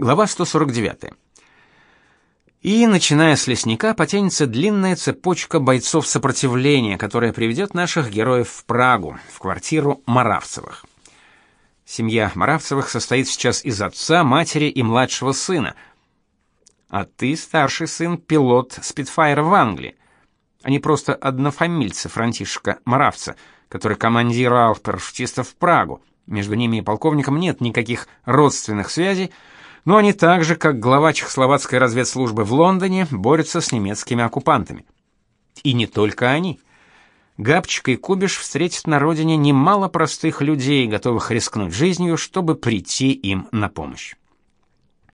Глава 149. И, начиная с лесника, потянется длинная цепочка бойцов сопротивления, которая приведет наших героев в Прагу, в квартиру Маравцевых. Семья Маравцевых состоит сейчас из отца, матери и младшего сына. А ты старший сын, пилот Спитфайра в Англии. Они просто однофамильцы Франтишка Маравца, который командировал парашютистов в Прагу. Между ними и полковником нет никаких родственных связей, но они так же, как глава чехословацкой разведслужбы в Лондоне, борются с немецкими оккупантами. И не только они. Габчик и Кубиш встретят на родине немало простых людей, готовых рискнуть жизнью, чтобы прийти им на помощь.